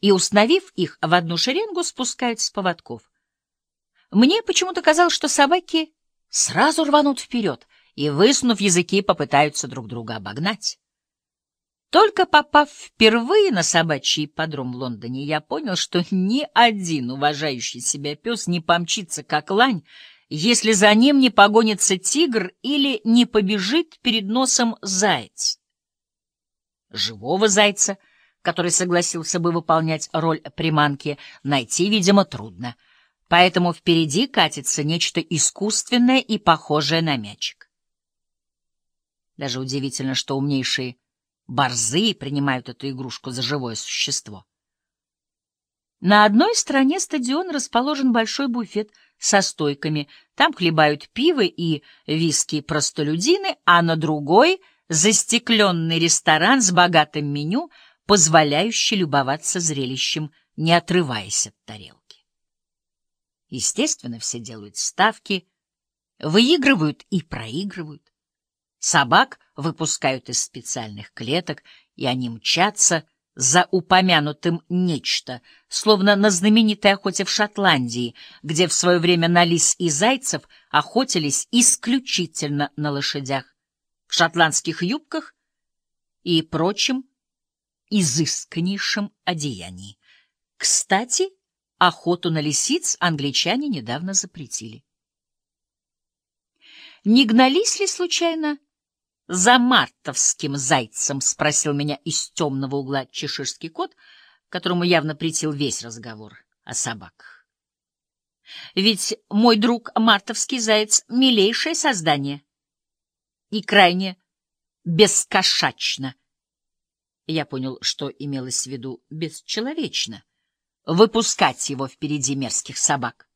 и, установив их в одну шеренгу, спускают с поводков. Мне почему-то казалось, что собаки сразу рванут вперед и, высунув языки, попытаются друг друга обогнать. Только попав впервые на собачий подром в Лондоне, я понял, что ни один уважающий себя пес не помчится, как лань, если за ним не погонится тигр или не побежит перед носом заяц. Живого зайца, который согласился бы выполнять роль приманки, найти, видимо, трудно. Поэтому впереди катится нечто искусственное и похожее на мячик. Даже удивительно, что умнейшие борзые принимают эту игрушку за живое существо. На одной стороне стадиона расположен большой буфет со стойками. Там хлебают пиво и виски-простолюдины, а на другой — застекленный ресторан с богатым меню, позволяющий любоваться зрелищем, не отрываясь от тарелки. Естественно, все делают ставки, выигрывают и проигрывают. Собак выпускают из специальных клеток, и они мчатся за упомянутым нечто, словно на знаменитой охоте в Шотландии, где в свое время на лис и зайцев охотились исключительно на лошадях, в шотландских юбках и прочем изысканнейшем одеянии. Кстати, охоту на лисиц англичане недавно запретили. Не гнались ли случайно за мартовским зайцем? — спросил меня из темного угла чеширский кот, которому явно притил весь разговор о собаках. Ведь мой друг мартовский заяц — милейшее создание и крайне бескошачно. Я понял, что имелось в виду бесчеловечно выпускать его впереди мерзких собак.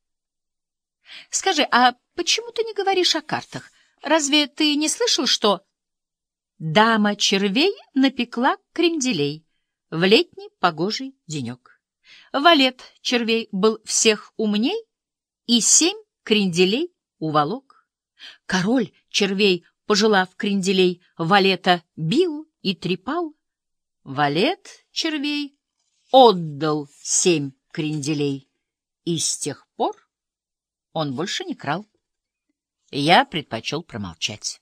Скажи, а почему ты не говоришь о картах? Разве ты не слышал, что Дама червей напекла кренделей в летний погожий денек. Валет червей был всех умней, и семь кренделей уволок. Король червей, пожелав кренделей, валета бил и трепал. Валет червей отдал семь кренделей, и с тех пор он больше не крал. Я предпочел промолчать.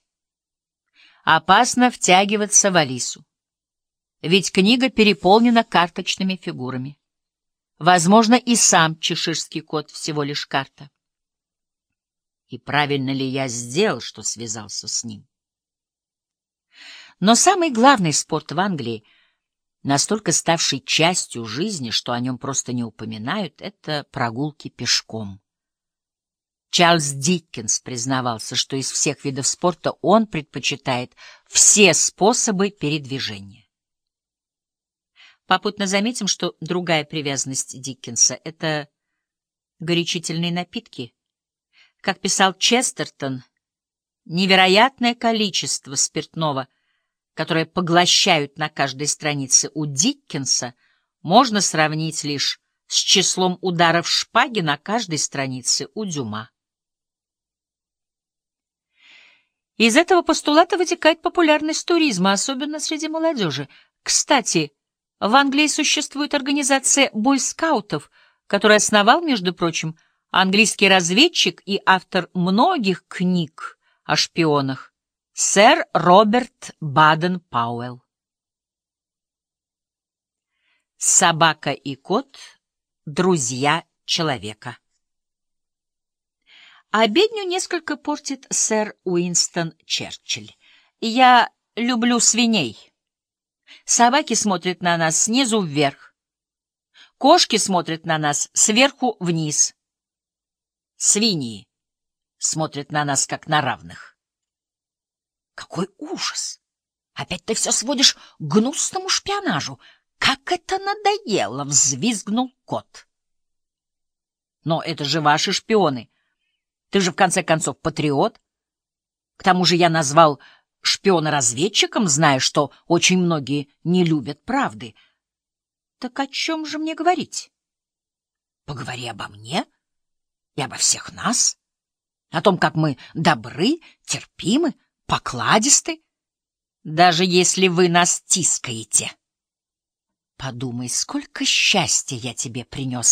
Опасно втягиваться в Алису. Ведь книга переполнена карточными фигурами. Возможно, и сам чеширский кот всего лишь карта. И правильно ли я сделал, что связался с ним? Но самый главный спорт в Англии, настолько ставший частью жизни, что о нем просто не упоминают, это прогулки пешком. Чарльз Диккенс признавался, что из всех видов спорта он предпочитает все способы передвижения. Попутно заметим, что другая привязанность Диккенса — это горячительные напитки. Как писал Честертон, невероятное количество спиртного, которое поглощают на каждой странице у Диккенса, можно сравнить лишь с числом ударов шпаги на каждой странице у Дюма. Из этого постулата вытекает популярность туризма, особенно среди молодежи. Кстати, в Англии существует организация бойскаутов, которую основал, между прочим, английский разведчик и автор многих книг о шпионах, сэр Роберт Баден-Пауэлл. Собака и кот — друзья человека. Обедню несколько портит сэр Уинстон Черчилль. Я люблю свиней. Собаки смотрят на нас снизу вверх. Кошки смотрят на нас сверху вниз. Свиньи смотрят на нас как на равных. Какой ужас! Опять ты все сводишь к гнусному шпионажу. Как это надоело! — взвизгнул кот. Но это же ваши шпионы. Ты же, в конце концов, патриот. К тому же я назвал шпиона разведчиком, зная, что очень многие не любят правды. Так о чем же мне говорить? Поговори обо мне и обо всех нас, о том, как мы добры, терпимы, покладисты, даже если вы нас тискаете. Подумай, сколько счастья я тебе принес.